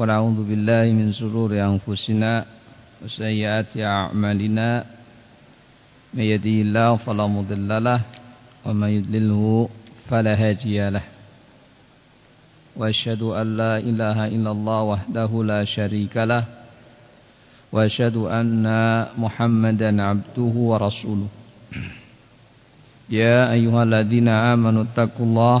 ونعوذ بالله من شرور أنفسنا وسيئات أعمالنا من يهدي الله فلا مضل له ومن يضلله فلا هادي له وأشهد أن لا إله إلا الله وحده لا شريك له وأشهد أن محمدا عبده ورسوله يا أيها الذين آمنوا اتقوا الله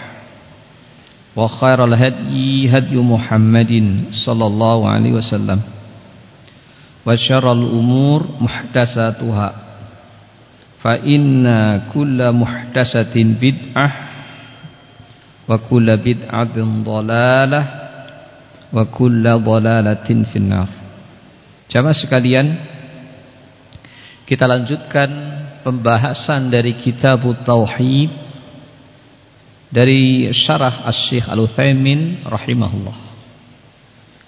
وخير الهدي هدي محمد صلى الله عليه وسلم وشر الأمور محدثاتها فإن كل محدثة بدعة وكل بدعة ضلالة وكل ضلالة في النار Jamaah sekalian Kita lanjutkan pembahasan dari kitab Tauhid dari syarah Asy-Syaikh Al-Utsaimin rahimahullah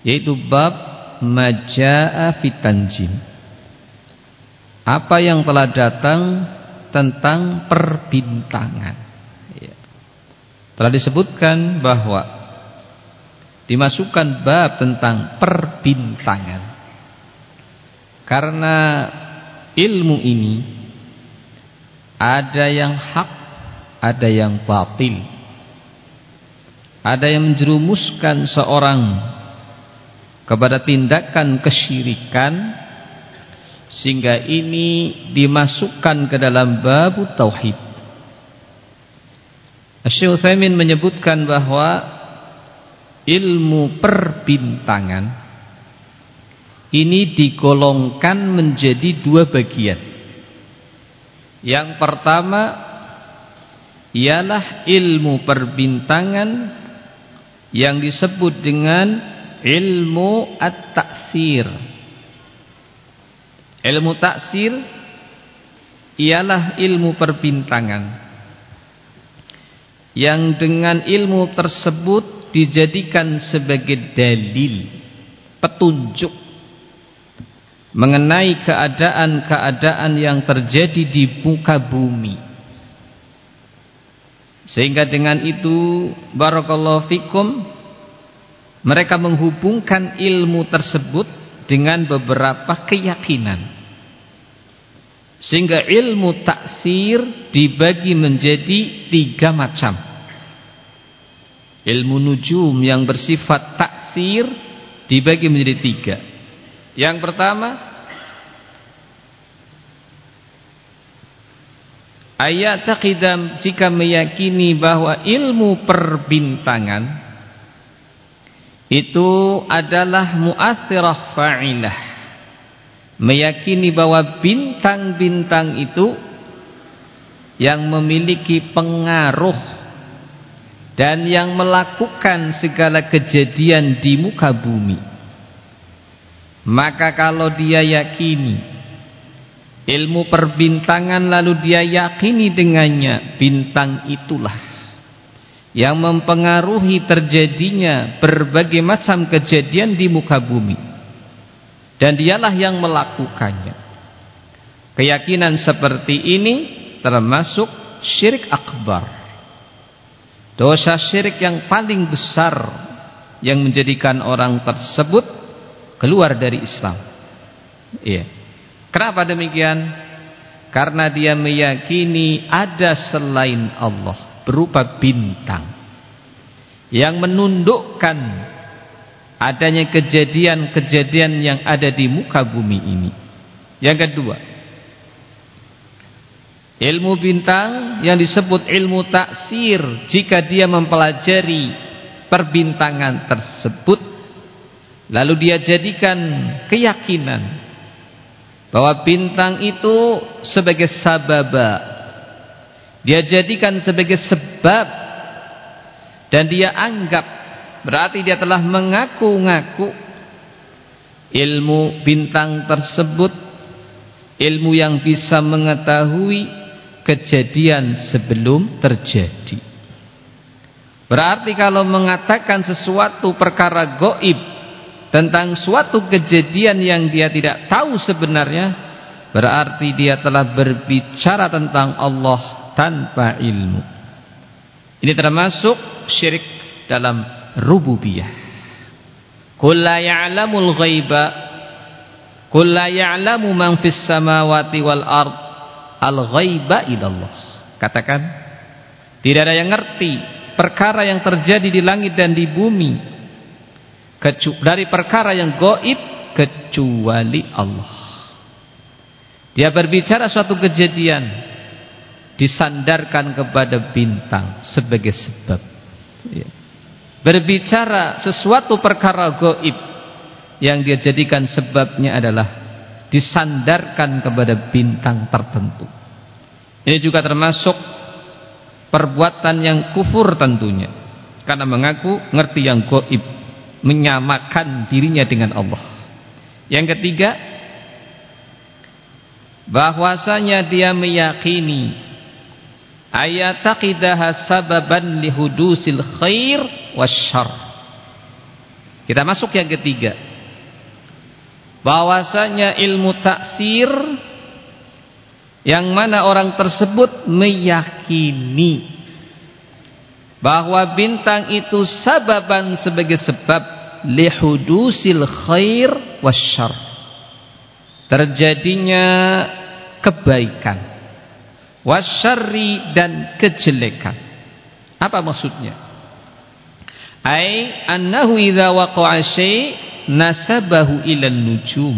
yaitu bab majaa fitanjim apa yang telah datang tentang perbintangan. Ya. telah disebutkan bahwa dimasukkan bab tentang perbintangan. Karena ilmu ini ada yang hak ada yang batil ada yang menjerumuskan seorang kepada tindakan kesyirikan sehingga ini dimasukkan ke dalam bab tauhid. Syekh Utsaimin menyebutkan bahwa ilmu perbintangan ini digolongkan menjadi dua bagian. Yang pertama ialah ilmu perbintangan yang disebut dengan ilmu at-taksir. Ilmu taksir ialah ilmu perbintangan yang dengan ilmu tersebut dijadikan sebagai dalil petunjuk mengenai keadaan-keadaan yang terjadi di muka bumi sehingga dengan itu barakallahu fikum mereka menghubungkan ilmu tersebut dengan beberapa keyakinan. Sehingga ilmu taksir dibagi menjadi tiga macam. Ilmu nujum yang bersifat taksir dibagi menjadi tiga. Yang pertama Ayat takidam jika meyakini bahwa ilmu perbintangan itu adalah muathirah fa'ilah. Meyakini bahwa bintang-bintang itu yang memiliki pengaruh dan yang melakukan segala kejadian di muka bumi. Maka kalau dia yakini ilmu perbintangan lalu dia yakini dengannya bintang itulah yang mempengaruhi terjadinya berbagai macam kejadian di muka bumi. Dan dialah yang melakukannya. Keyakinan seperti ini termasuk syirik akbar. Dosa syirik yang paling besar yang menjadikan orang tersebut keluar dari Islam. Iya. yeah. Kenapa demikian? Karena dia meyakini ada selain Allah berupa bintang yang menundukkan adanya kejadian-kejadian yang ada di muka bumi ini. Yang kedua, ilmu bintang yang disebut ilmu taksir jika dia mempelajari perbintangan tersebut lalu dia jadikan keyakinan bahwa bintang itu sebagai sababa dia jadikan sebagai sebab dan dia anggap Berarti dia telah mengaku-ngaku ilmu bintang tersebut ilmu yang bisa mengetahui kejadian sebelum terjadi. Berarti kalau mengatakan sesuatu perkara goib tentang suatu kejadian yang dia tidak tahu sebenarnya, berarti dia telah berbicara tentang Allah tanpa ilmu. Ini termasuk syirik dalam rububiyah. Qul la ya'lamul ghaiba Qul la ya'lamu man fis samawati wal ard al ghaiba ilallah. Katakan tidak ada yang ngerti perkara yang terjadi di langit dan di bumi dari perkara yang goib kecuali Allah. Dia berbicara suatu kejadian disandarkan kepada bintang sebagai sebab. Ya berbicara sesuatu perkara goib yang dia jadikan sebabnya adalah disandarkan kepada bintang tertentu. Ini juga termasuk perbuatan yang kufur tentunya. Karena mengaku ngerti yang goib. Menyamakan dirinya dengan Allah. Yang ketiga. Bahwasanya dia meyakini. Ayataqidaha sababan lihudusil khair wasyar. Kita masuk yang ketiga. Bahwasanya ilmu taksir yang mana orang tersebut meyakini bahwa bintang itu sababan sebagai sebab lihudusil khair wasyar. Terjadinya kebaikan wasyarri dan kejelekan. Apa maksudnya? Ai annahu idza waqa'a syai' nasabahu ila nujum.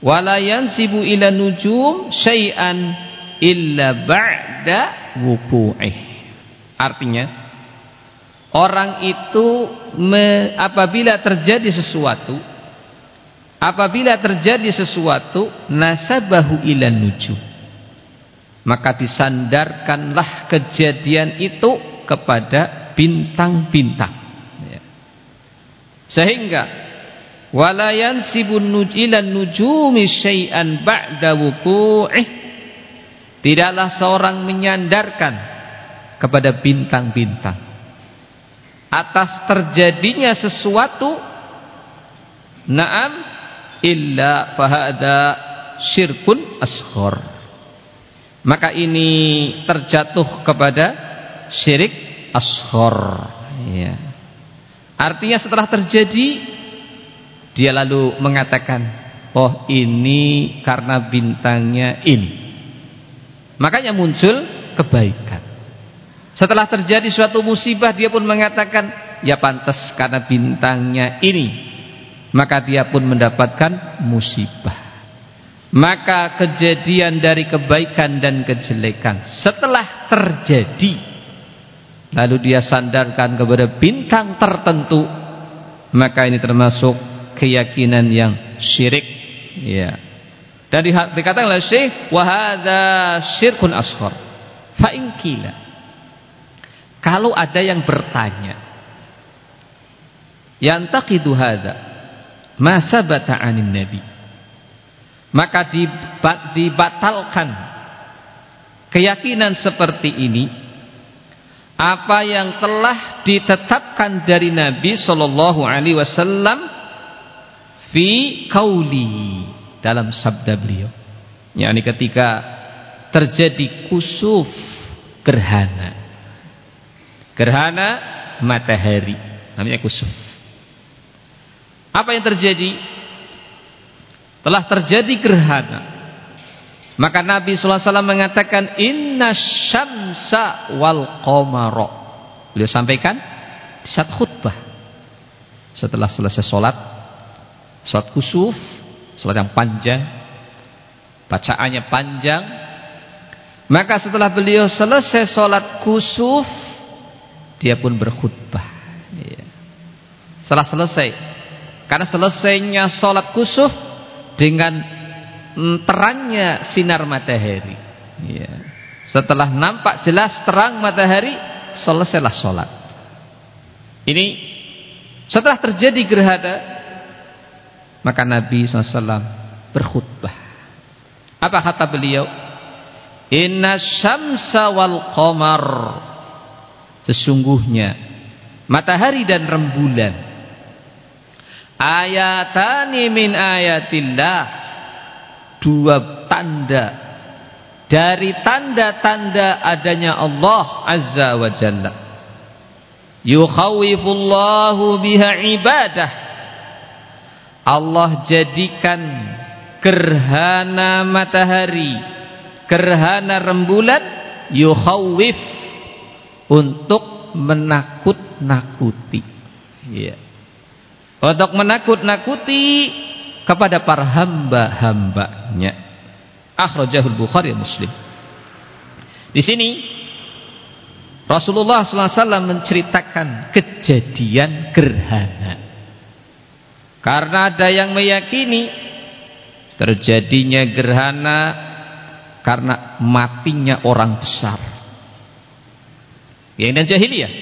Wala yansibu ila nujum syai'an illa ba'da wuku'ih. Artinya orang itu me, apabila terjadi sesuatu apabila terjadi sesuatu nasabahu ila nujum. Maka disandarkanlah kejadian itu kepada bintang-bintang. Ya. sehingga wala yansibun nujilan nujumi syai'an ba'da wuku'ih. Tidaklah seorang menyandarkan kepada bintang-bintang atas terjadinya sesuatu na'am illa fahada syirkun ashor maka ini terjatuh kepada syirik ashor ya. artinya setelah terjadi dia lalu mengatakan oh ini karena bintangnya ini makanya muncul kebaikan setelah terjadi suatu musibah dia pun mengatakan ya pantas karena bintangnya ini. Maka dia pun mendapatkan musibah. Maka kejadian dari kebaikan dan kejelekan setelah terjadi lalu dia sandarkan kepada bintang tertentu maka ini termasuk keyakinan yang syirik. Ya. Dan dikatakan oleh Syekh wa hadza syirkun asghar. Fa in kalau ada yang bertanya yantaqidu hadza? Ma sabata 'anin nabi? Maka dibatalkan keyakinan seperti ini apa yang telah ditetapkan dari Nabi sallallahu alaihi wasallam fi kauli dalam sabda beliau. Yakni ketika terjadi kusuf gerhana gerhana matahari. Namanya kusuf. Apa yang terjadi? Telah terjadi gerhana. Maka Nabi SAW mengatakan Inna syamsa wal qamara. Beliau sampaikan di saat khutbah. setelah selesai sholat sholat kusuf sholat yang panjang bacaannya panjang. Maka setelah beliau selesai sholat kusuf dia pun berkhutbah ya. setelah selesai karena selesainya sholat kusuf dengan terangnya sinar matahari ya. setelah nampak jelas terang matahari selesailah sholat ini setelah terjadi gerhana maka Nabi SAW berkhutbah. Apa kata beliau? Inna syamsa wal qamar Sesungguhnya. Matahari dan rembulan. Ayatani min ayatillah. Dua tanda. Dari tanda-tanda adanya Allah Azza wa Jalla. Yukhawifullahu biha ibadah. Allah jadikan gerhana matahari gerhana rembulan yukhawif untuk menakut-nakuti ya. untuk menakut-nakuti kepada para hamba-hambanya akhrajahul Bukhari Muslim di sini Rasulullah SAW menceritakan kejadian gerhana. Karena ada yang meyakini terjadinya gerhana karena matinya orang besar. Yang dan jahiliyah.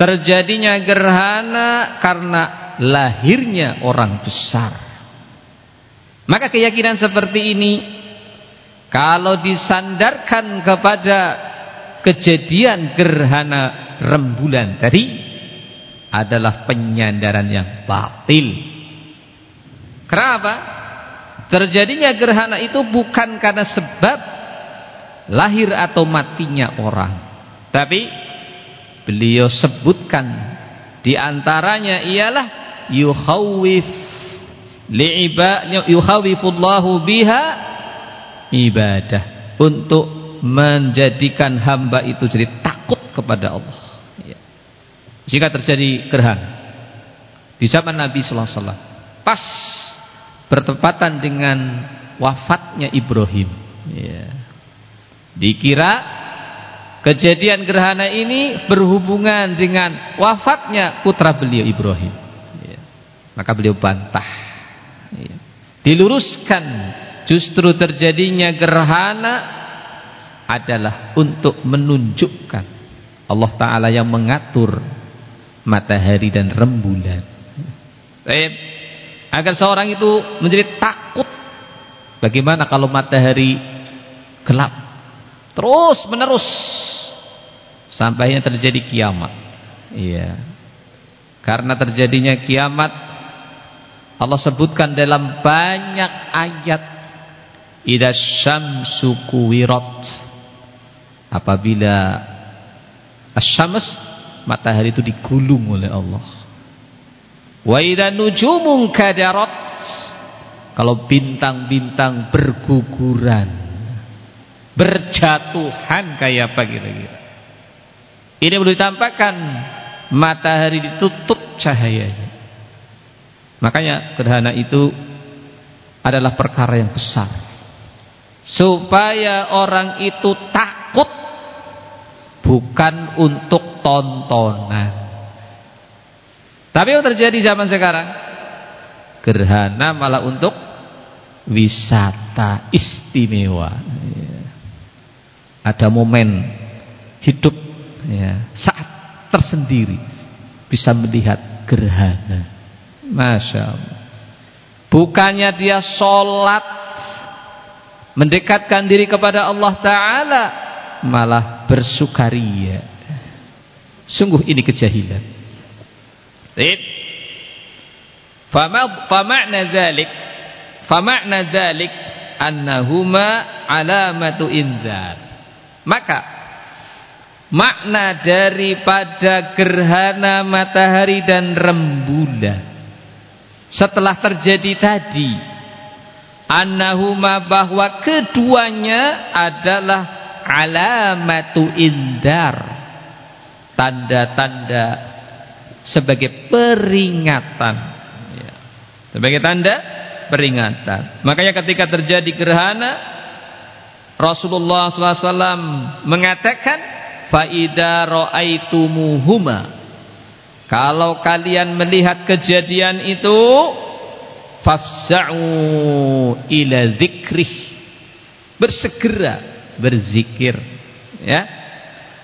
Terjadinya gerhana karena lahirnya orang besar. Maka keyakinan seperti ini kalau disandarkan kepada kejadian gerhana rembulan tadi adalah penyandaran yang batil. Kenapa? Terjadinya gerhana itu bukan karena sebab lahir atau matinya orang. Tapi beliau sebutkan di antaranya ialah yukhawif li'iba yukhawifullahu biha ibadah untuk menjadikan hamba itu jadi takut kepada Allah. Ya. Jika terjadi gerhana di zaman Nabi Sallallahu Alaihi Wasallam, pas bertepatan dengan wafatnya Ibrahim. Ya. Dikira kejadian gerhana ini berhubungan dengan wafatnya putra beliau Ibrahim. Ya. Maka beliau bantah. Ya. Diluruskan justru terjadinya gerhana adalah untuk menunjukkan Allah Ta'ala yang mengatur matahari dan rembulan Baik. agar seorang itu menjadi takut bagaimana kalau matahari gelap terus menerus sampai yang terjadi kiamat. Iya. Karena terjadinya kiamat Allah sebutkan dalam banyak ayat idza syamsu kuwirat. Apabila asyams matahari itu digulung oleh Allah. Wa idza nujumun kadarat. Kalau bintang-bintang berguguran berjatuhan kayak apa kira-kira ini perlu ditampakkan matahari ditutup cahayanya makanya gerhana itu adalah perkara yang besar supaya orang itu takut bukan untuk tontonan. Tapi yang terjadi zaman sekarang gerhana malah untuk wisata istimewa. Ada momen hidup ya, saat tersendiri bisa melihat gerhana. Masya Allah. Bukannya dia sholat mendekatkan diri kepada Allah Ta'ala malah bersukaria. Sungguh ini kejahilan. Fama'na dzalik fama'na dzalik annahuma alamatu inzar. Maka makna daripada gerhana matahari dan rembulan setelah terjadi tadi annahuma bahwa keduanya adalah alamatu indar tanda-tanda sebagai peringatan ya. sebagai tanda peringatan makanya ketika terjadi gerhana Rasulullah SAW mengatakan faida ro'aitumuhuma kalau kalian melihat kejadian itu fafza'u ila zikrih bersegera berzikir ya.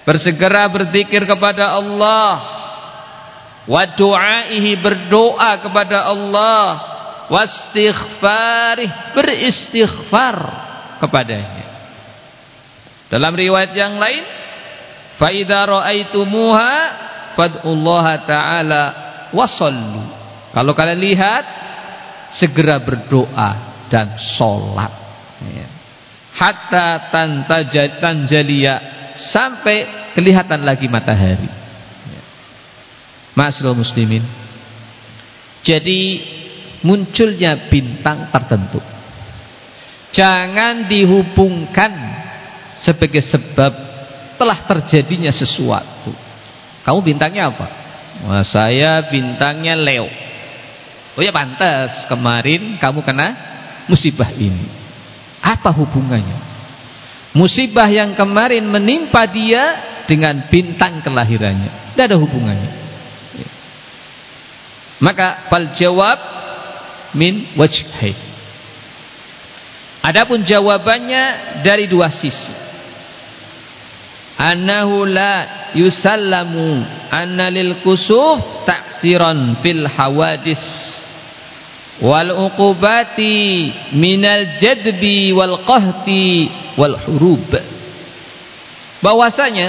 Bersegera berzikir kepada Allah. Wa du'aihi berdoa kepada Allah. Wastighfarih beristighfar kepadanya dalam riwayat yang lain fa idza ra'aitumuha fad'ullaha ta'ala wasallu kalau kalian lihat segera berdoa dan sholat. Ya. hatta tanjalia sampai kelihatan lagi matahari. Ya. Masrul muslimin. Jadi munculnya bintang tertentu. Jangan dihubungkan sebagai sebab telah terjadinya sesuatu kamu bintangnya apa? Wah, saya bintangnya Leo. Oh ya pantas kemarin kamu kena musibah ini. Apa hubungannya? Musibah yang kemarin menimpa dia dengan bintang kelahirannya. Tidak ada hubungannya. Ya. Maka fal jawab min wajhain. Adapun jawabannya dari dua sisi annahu la yusallamu anna lil kusuf taksiran fil hawadis. Wal uqubati minal jadbi wal qahti wal hurub. Bahwasanya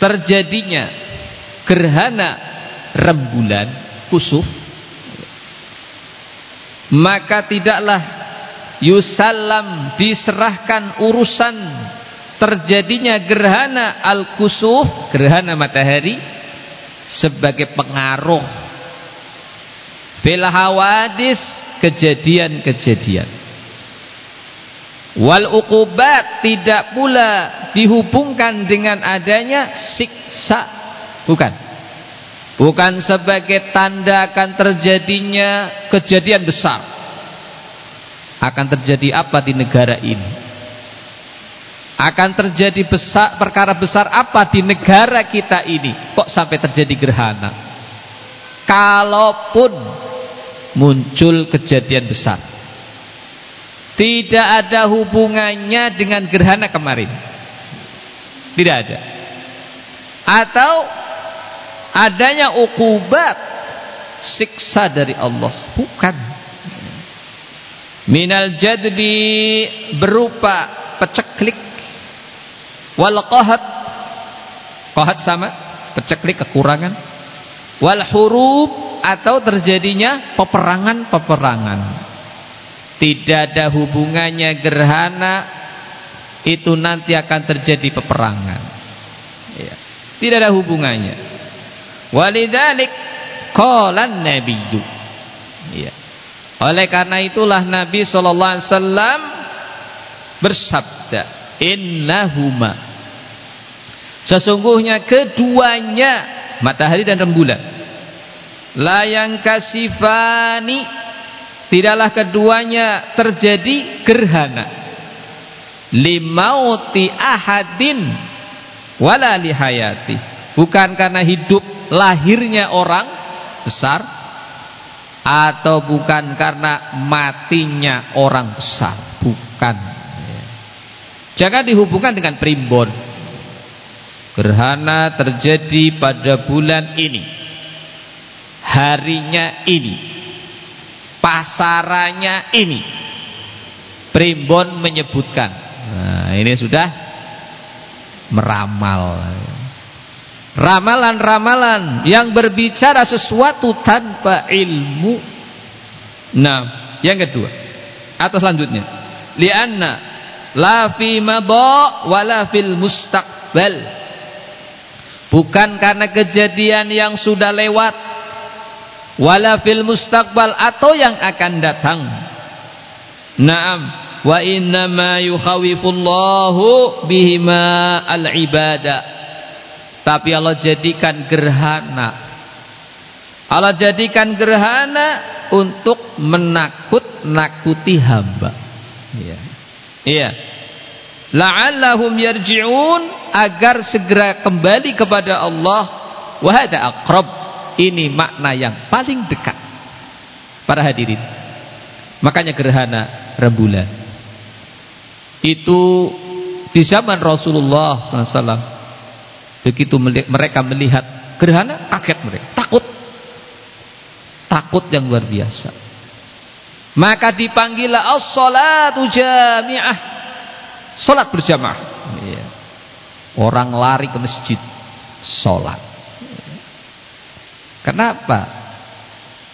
terjadinya gerhana rembulan kusuf maka tidaklah yusallam diserahkan urusan terjadinya gerhana al-kusuf, gerhana matahari sebagai pengaruh fil kejadian-kejadian. Wal uqubat tidak pula dihubungkan dengan adanya siksa. Bukan. Bukan sebagai tanda akan terjadinya kejadian besar. Akan terjadi apa di negara ini? Akan terjadi besar perkara besar apa di negara kita ini? Kok sampai terjadi gerhana? Kalaupun muncul kejadian besar tidak ada hubungannya dengan gerhana kemarin. Tidak ada. Atau adanya ukubat siksa dari Allah. Bukan. Minal jadbi berupa peceklik wal qahat qahat sama? Peceklik kekurangan. Wal hurub atau terjadinya peperangan-peperangan. Tidak ada hubungannya gerhana itu nanti akan terjadi peperangan. Ya. tidak ada hubungannya. Walidalik qalan nabiyyu. Ya. oleh karena itulah Nabi wasallam bersabda innahuma Sesungguhnya keduanya matahari dan rembulan layang kasifani tidaklah keduanya terjadi gerhana. Limauti ahadin wala lihayati bukan karena hidup lahirnya orang besar atau bukan karena matinya orang besar. Bukan. Jangan dihubungkan dengan primbon Gerhana terjadi pada bulan ini. Harinya ini. Pasarannya ini. Primbon menyebutkan. Nah, ini sudah meramal. Ramalan-ramalan yang berbicara sesuatu tanpa ilmu. Nah, yang kedua atau selanjutnya, lianna la fi madha wala fil mustaqbal bukan karena kejadian yang sudah lewat. Wala fil mustaqbal atau yang akan datang. Na'am. Wa inna ma yukhawifullahu bihima al ibada tapi Allah jadikan gerhana. Allah jadikan gerhana untuk menakut-nakuti hamba. Iya. Iya la'allahum yarji'un agar segera kembali kepada Allah. Wa hada aqrab. Ini makna yang paling dekat. Para hadirin makanya gerhana rembulan. Itu di zaman Rasulullah SAW begitu mereka melihat gerhana kaget mereka. Takut. Takut yang luar biasa. Maka dipanggillah as-salatu jami'ah salat berjamaah iya. orang lari ke masjid salat kenapa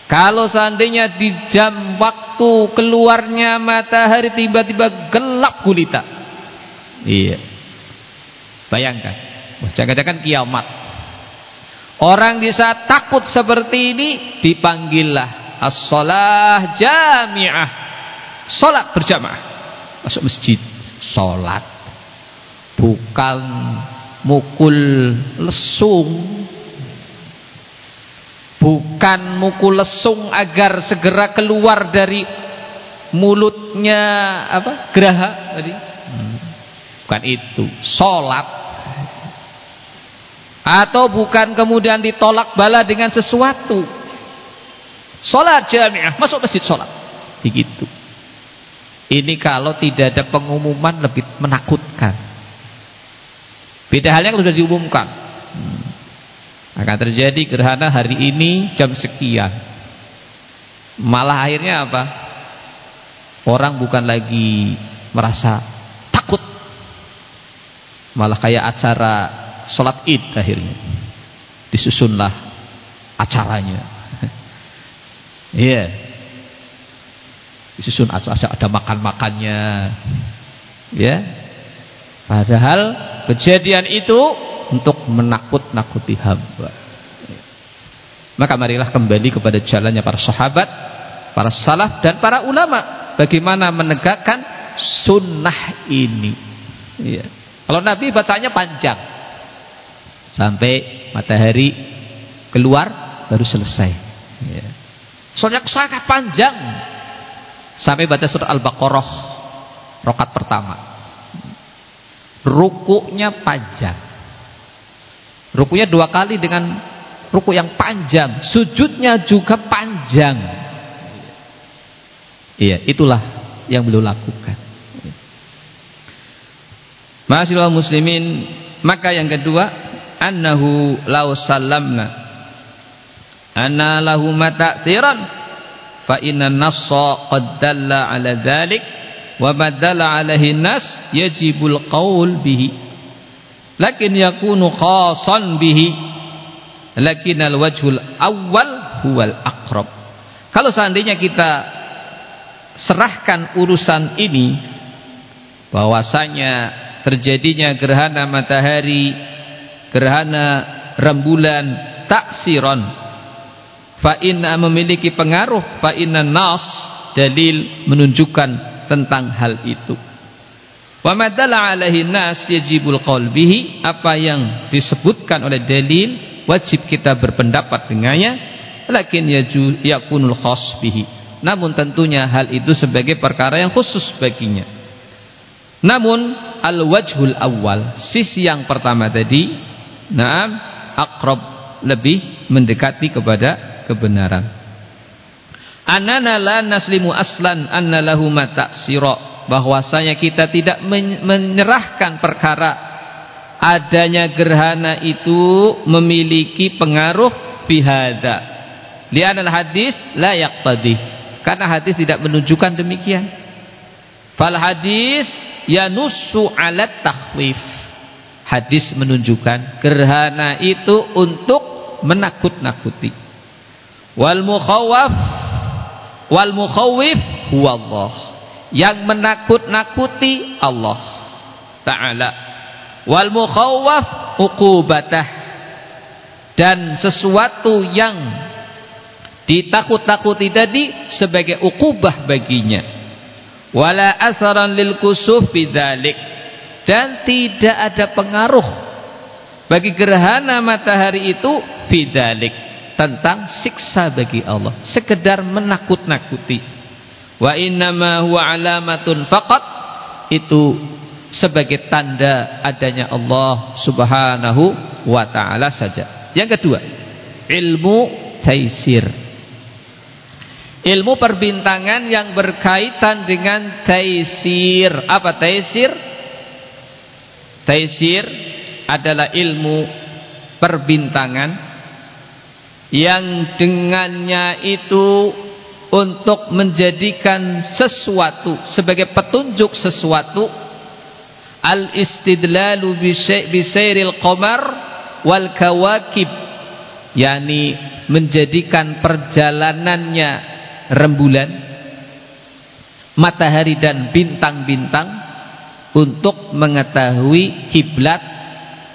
kalau seandainya di jam waktu keluarnya matahari tiba-tiba gelap gulita. Iya. Bayangkan. Jangan-jangan kiamat. Orang di saat takut seperti ini dipanggillah as-salah jami'ah. Salat berjamaah. Masuk masjid, salat. Bukan mukul lesung. Bukan mukul lesung agar segera keluar dari mulutnya apa geraha tadi. Bukan itu. Sholat atau bukan kemudian ditolak bala dengan sesuatu. Sholat jamiah. Masuk masjid sholat begitu ini kalau tidak ada pengumuman lebih menakutkan. Beda halnya kalau sudah diumumkan. Hmm. Akan terjadi gerhana hari ini jam sekian. Malah akhirnya apa? Orang bukan lagi merasa takut. Malah kayak acara sholat id akhirnya. Disusunlah acaranya. Iya. yeah. Disusun acara ada makan-makannya ya padahal kejadian itu untuk menakut-nakuti hamba. Maka marilah kembali kepada jalannya para sahabat, para salaf dan para ulama bagaimana menegakkan sunnah ini. Ya. Kalau Nabi bacanya panjang sampai matahari keluar baru selesai. Ya. Soalnya sangat panjang sampai baca surat Al-Baqarah rokat pertama. Rukuknya panjang Rukunya dua kali dengan ruku yang panjang. Sujudnya juga panjang. Iya, itulah yang beliau lakukan. Masyaallah muslimin, maka yang kedua, annahu law sallamna anna lahu mata'thiran fa inna nassa qad dalla ala dhalik wa badala alaihi nas yajibul qaul bihi. Lakin yakunu khasan bihi lakin al wajhul awal huwal kalau seandainya kita serahkan urusan ini bahwasanya terjadinya gerhana matahari gerhana rembulan taksiron fa inna memiliki pengaruh fa inna nas dalil menunjukkan tentang hal itu Wa madalla alaihi nas yajibul qalbihi apa yang disebutkan oleh dalil wajib kita berpendapat dengannya lakin yaju yakunul khas bihi. Namun tentunya hal itu sebagai perkara yang khusus baginya. Namun al wajhul awal sisi yang pertama tadi na'am akrab lebih mendekati kepada kebenaran. Anana la naslimu aslan anna lahu ta'sira. Bahwasanya kita tidak menyerahkan perkara. Adanya gerhana itu memiliki pengaruh bihada lianal hadis la yaqtadih. Karena hadis tidak menunjukkan demikian. Fal hadis yanusu ala takhwif. Hadis menunjukkan gerhana itu untuk menakut-nakuti wal mukhawaf wal mukhawif huwa Allah. Yang menakut-nakuti Allah taala. Wal mukhawwaf uqubatah. Dan sesuatu yang ditakut-takuti tadi sebagai ukubah baginya. Wala asaran lil kusuf bidzalik. Dan tidak ada pengaruh bagi gerhana matahari itu fidalik tentang siksa bagi Allah. Sekedar menakut-nakuti. Wa innama huwa alamatun faqat. Itu sebagai tanda adanya Allah Subhanahu wa taala saja. Yang kedua ilmu taisir. Ilmu perbintangan yang berkaitan dengan taisir. Apa taisir? Taisir adalah ilmu perbintangan yang dengannya itu untuk menjadikan sesuatu sebagai petunjuk sesuatu al istidlalu bisairil qamar wal kawakib yakni menjadikan perjalanannya rembulan matahari dan bintang-bintang untuk mengetahui kiblat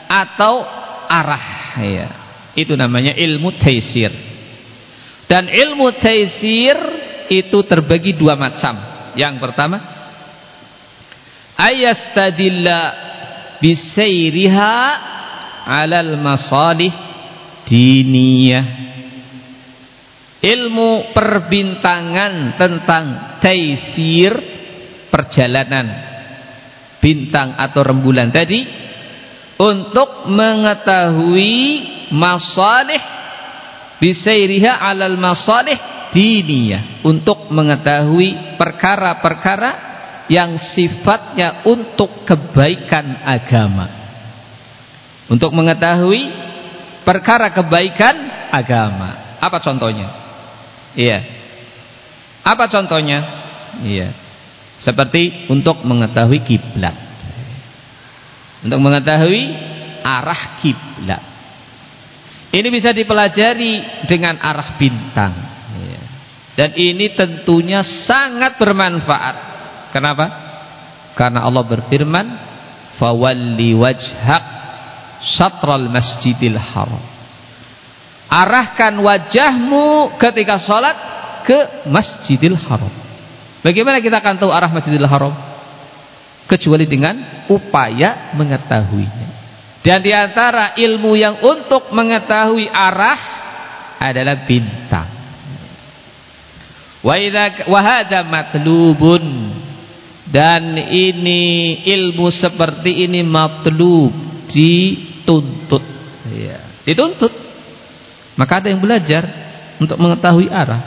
atau arah ya itu namanya ilmu taisir. Dan ilmu taisir itu terbagi dua macam. Yang pertama ayastadilla bisairiha alal masalih diniyah. Ilmu perbintangan tentang taisir perjalanan bintang atau rembulan tadi untuk mengetahui masalih bisairiha alal masalih diniyah. Untuk mengetahui perkara-perkara yang sifatnya untuk kebaikan agama. Untuk mengetahui perkara kebaikan agama. Apa contohnya? Iya. Apa contohnya? Iya. Seperti untuk mengetahui kiblat. Untuk mengetahui arah kiblat. Ini bisa dipelajari dengan arah bintang. Ya. Dan ini tentunya sangat bermanfaat. Kenapa? Karena Allah berfirman, "Fawalli wajhak syatral masjidil haram." Arahkan wajahmu ketika sholat ke Masjidil Haram. Bagaimana kita akan tahu arah Masjidil Haram? kecuali dengan upaya mengetahuinya. Dan di antara ilmu yang untuk mengetahui arah adalah bintang. Wahada matlubun dan ini ilmu seperti ini matlub dituntut. Ya, dituntut. Maka ada yang belajar untuk mengetahui arah.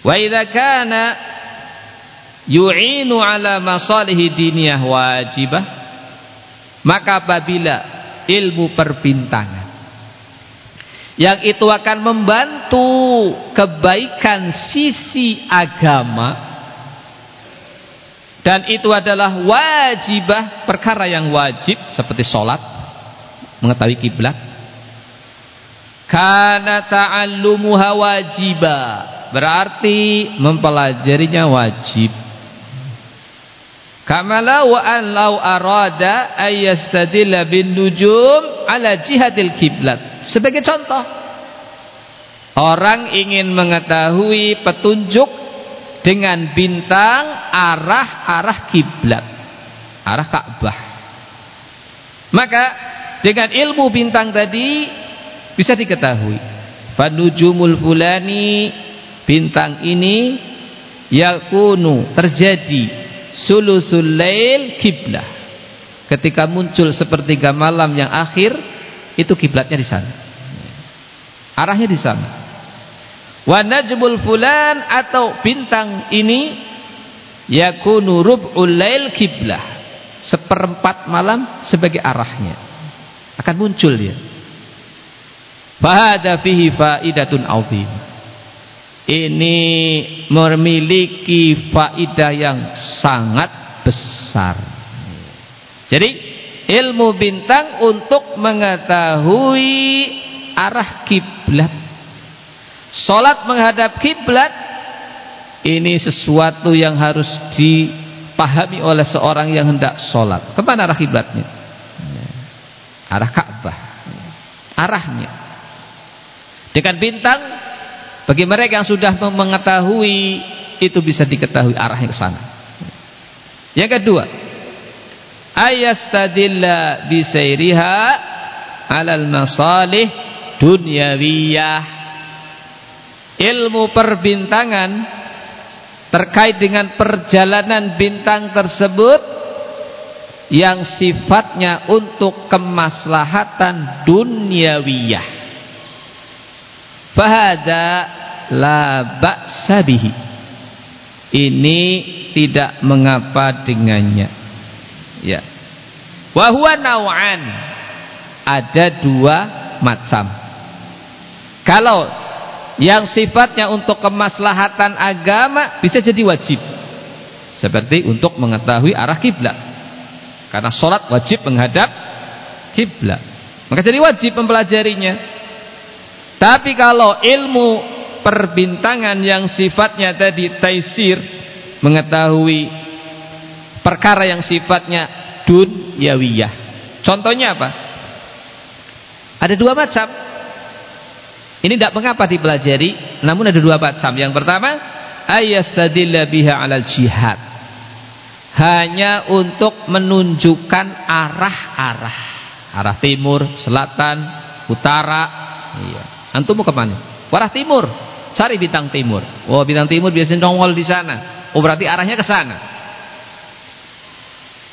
Wa idza kana yu'inu ala masalihi diniyah wajibah maka apabila ilmu perbintangan yang itu akan membantu kebaikan sisi agama dan itu adalah wajibah perkara yang wajib seperti sholat mengetahui kiblat. Karena ta'allumuha wajibah berarti mempelajarinya wajib Kamala wa an law arada ayyastadilla bin nujum ala jihadil kiblat. Sebagai contoh, orang ingin mengetahui petunjuk dengan bintang arah-arah kiblat, arah Ka'bah. Maka dengan ilmu bintang tadi bisa diketahui. Fanujumul fulani bintang ini yakunu terjadi sulusul lail kiblah. Ketika muncul sepertiga malam yang akhir itu kiblatnya di sana. Arahnya di sana. Wa najmul fulan atau bintang ini yakunu rub'ul lail kiblah. Seperempat malam sebagai arahnya. Akan muncul dia. Fahada fihi faidatun azim ini memiliki faidah yang sangat besar. Jadi ilmu bintang untuk mengetahui arah kiblat. Salat menghadap kiblat ini sesuatu yang harus dipahami oleh seorang yang hendak salat. Ke mana arah kiblatnya? Arah Ka'bah. Arahnya. Dengan bintang bagi mereka yang sudah mengetahui itu bisa diketahui arah yang sana. Yang kedua, ayastadilla bisairiha alal masalih dunyawiyah ilmu perbintangan terkait dengan perjalanan bintang tersebut yang sifatnya untuk kemaslahatan dunyawiyah fahada la ba'sa bihi. Ini tidak mengapa dengannya. Ya. Wa huwa naw'an. Ada dua macam. Kalau yang sifatnya untuk kemaslahatan agama bisa jadi wajib. Seperti untuk mengetahui arah kiblat. Karena sholat wajib menghadap kiblat. Maka jadi wajib mempelajarinya tapi kalau ilmu perbintangan yang sifatnya tadi taisir mengetahui perkara yang sifatnya dunyawiyah. Contohnya apa? Ada dua macam. Ini tidak mengapa dipelajari, namun ada dua macam. Yang pertama, ayastadilla biha 'alal jihad. Hanya untuk menunjukkan arah-arah. Arah timur, selatan, utara. Iya. Antum mau ke mana? Arah timur. Cari bintang timur. Oh, bintang timur biasanya nongol di sana. Oh, berarti arahnya ke sana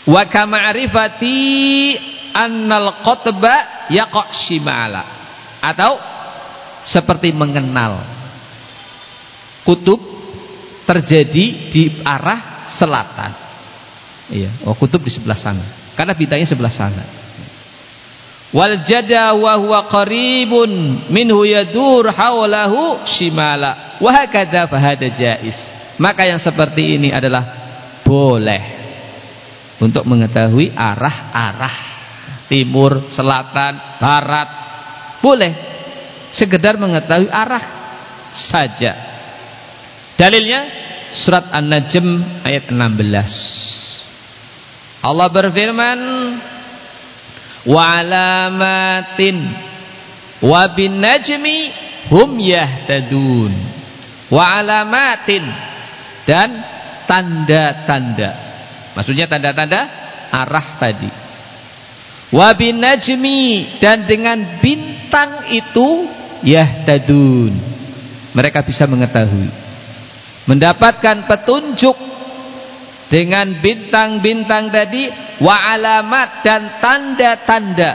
wa kama'rifati annal qutba yaqa' shimala atau seperti mengenal kutub terjadi di arah selatan iya oh kutub di sebelah sana karena bintangnya sebelah sana wal jada wa huwa qaribun minhu yadur hawlahu shimala. Wa hakadha fahada jaiz maka yang seperti ini adalah boleh untuk mengetahui arah-arah timur, selatan, barat. Boleh sekedar mengetahui arah saja. Dalilnya surat An-Najm ayat 16 Allah berfirman wa alamatin wa bin najmi hum yahtadun wa alamatin dan tanda-tanda Maksudnya tanda-tanda arah tadi. Wabin najmi dan dengan bintang itu yahtadun. Mereka bisa mengetahui. Mendapatkan petunjuk dengan bintang-bintang tadi wa alamat dan tanda-tanda.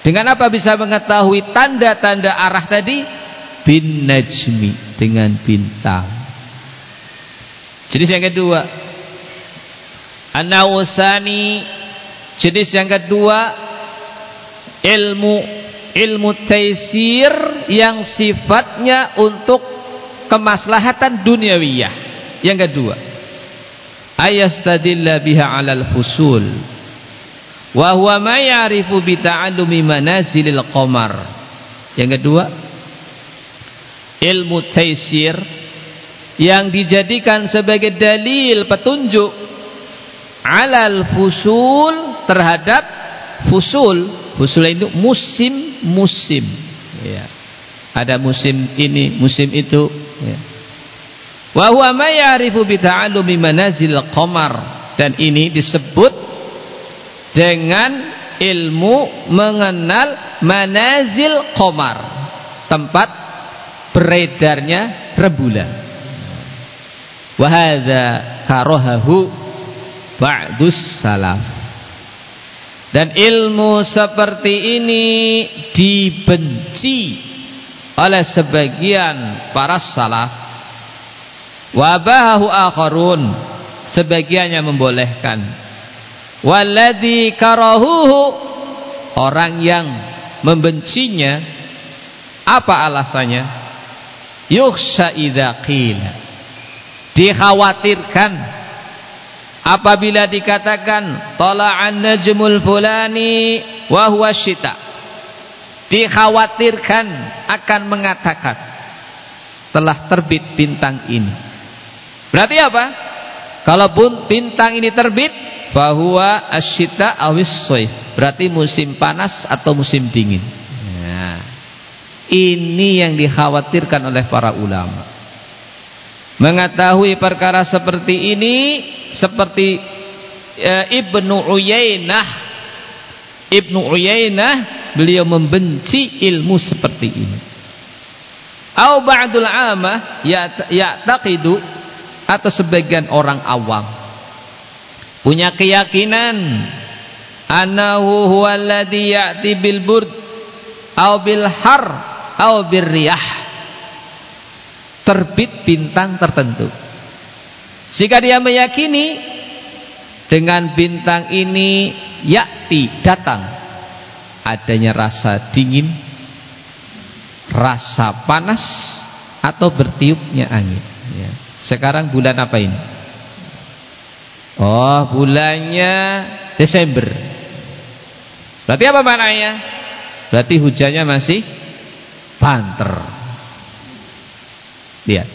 Dengan apa bisa mengetahui tanda-tanda arah tadi? Bin najmi dengan bintang. Jadi yang kedua, An-Nawsani jenis yang kedua ilmu ilmu taisir yang sifatnya untuk kemaslahatan duniawiyah. Yang kedua, ayastadilla biha 'alal fusul. Wa huwa ma ya'rifu bi ta'allumi manazilil qamar. Yang kedua, ilmu taisir yang dijadikan sebagai dalil petunjuk alal fusul terhadap fusul fusul itu musim-musim ya. ada musim ini musim itu ya. Wa huwa ma ya'rifu bi ta'allumi manazil dan ini disebut dengan ilmu mengenal manazil qamar. Tempat beredarnya rembulan. Wa hadza ba'dus salaf dan ilmu seperti ini dibenci oleh sebagian para salaf wabahu akharun. Sebagiannya membolehkan. Walladhi karahuhu. Orang yang membencinya apa alasannya? Yukhsha idza dikhawatirkan. Apabila dikatakan tala'an najmul fulani wa syita. Dikhawatirkan akan mengatakan telah terbit bintang ini berarti apa? Kalau bintang ini terbit bahwa asyita awis soy. Berarti musim panas atau musim dingin. Nah, ini yang dikhawatirkan oleh para ulama. Mengetahui perkara seperti ini seperti uh, Ibnu Uyainah. Ibnu Uyainah beliau membenci ilmu seperti ini. Au ba'dul amah ya ya'taqidu atau sebagian orang awam. Punya keyakinan annahu huwa alladhi ya'ti bil burd au bil har au bir riyah. Terbit bintang tertentu. Jika dia meyakini dengan bintang ini yakti datang. Adanya rasa dingin rasa panas atau bertiupnya angin. Ya. Sekarang bulan apa ini? Oh bulannya Desember. Berarti apa maknanya? Berarti hujannya masih banter. Lihat.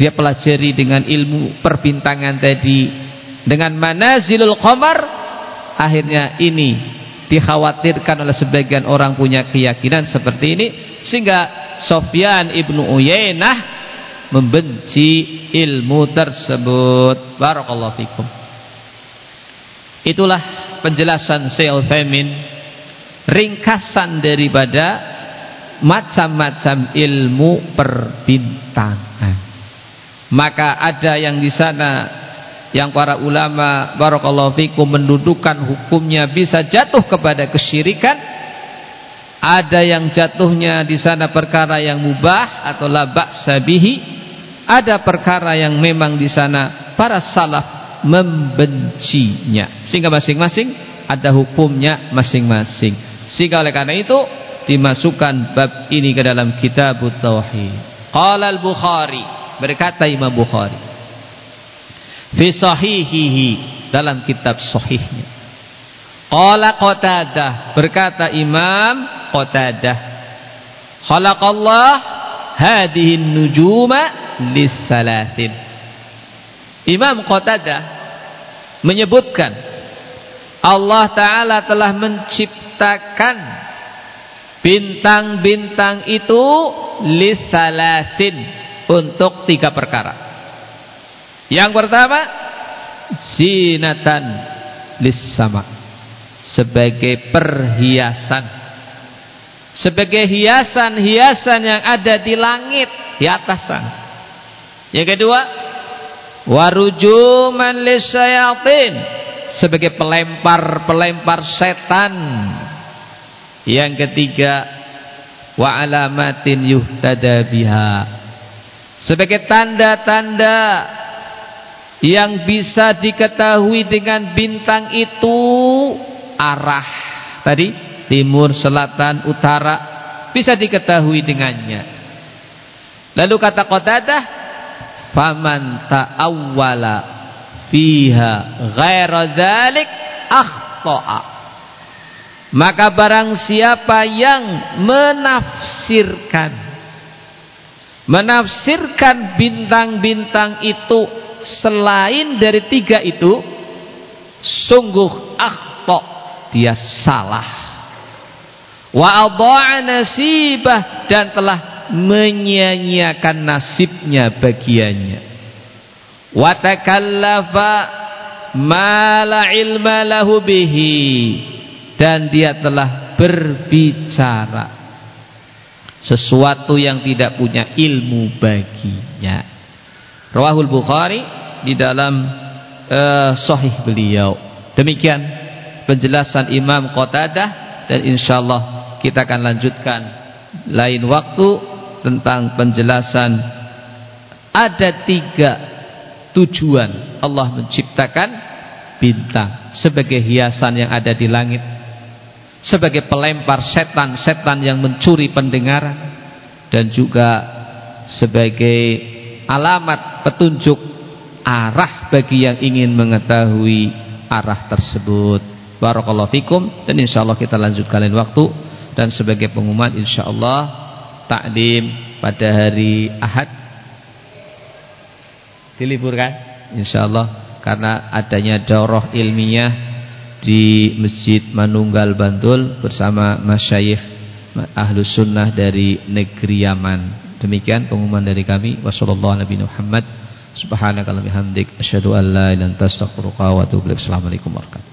Dia pelajari dengan ilmu perbintangan tadi. Dengan manazilul qamar akhirnya ini dikhawatirkan oleh sebagian orang punya keyakinan seperti ini. Sehingga Sofyan ibnu Uyainah membenci ilmu tersebut. Barakallahu fikum. Itulah penjelasan Syekh Utsaimin ringkasan daripada macam-macam ilmu perbintangan. Maka ada yang di sana yang para ulama barakallahu fikum mendudukan hukumnya bisa jatuh kepada kesyirikan. Ada yang jatuhnya di sana perkara yang mubah atau la ba'sa ada perkara yang memang di sana para salaf membencinya. Sehingga masing-masing ada hukumnya masing-masing. Sehingga oleh karena itu dimasukkan bab ini ke dalam kitab tauhid. Qala al-bukhari berkata Imam Bukhari fi sahihihi dalam kitab sahihnya. Qala qatadah berkata imam qatadah khalaqallah hadhihi nujuma lisalatin imam qatadah menyebutkan Allah taala telah menciptakan bintang-bintang itu lisalasin untuk tiga perkara. Yang pertama zinatan lissama sebagai perhiasan sebagai hiasan-hiasan yang ada di langit di atas sana. Yang kedua warujuman lisyayatin sebagai pelempar-pelempar setan. Yang ketiga wa alamatin yuhtada biha sebagai tanda-tanda yang bisa diketahui dengan bintang itu arah tadi timur, selatan, utara bisa diketahui dengannya. Lalu kata Qatadah, "Faman ta'awwala fiha ghaira dzalik akhta'a." Maka barang siapa yang menafsirkan menafsirkan bintang-bintang itu selain dari tiga itu sungguh akhta dia salah wa adha'a nasibah dan telah menyia-nyiakan nasibnya bagiannya wa takallafa ma la ilma lahu bihi dan dia telah berbicara sesuatu yang tidak punya ilmu baginya Rawahul Bukhari di dalam uh, sahih beliau. Demikian penjelasan Imam Qatadah dan insyaallah kita akan lanjutkan lain waktu tentang penjelasan ada tiga tujuan Allah menciptakan bintang sebagai hiasan yang ada di langit sebagai pelempar setan-setan yang mencuri pendengaran dan juga sebagai alamat petunjuk arah bagi yang ingin mengetahui arah tersebut. Barakallahu fikum dan insyaallah kita lanjutkan lain waktu dan sebagai pengumuman insyaallah takdim pada hari Ahad diliburkan insyaallah karena adanya daurah ilmiah di Masjid Manunggal Bantul bersama masyayikh Ahlus Sunnah dari negeri Yaman Demikian pengumuman dari kami. Wassalamualaikum warahmatullahi wabarakatuh. Subhanakallahumma bihamdik asyhadu an la ilaha illa anta astaghfiruka wa atubu ilaik. Warahmatullahi.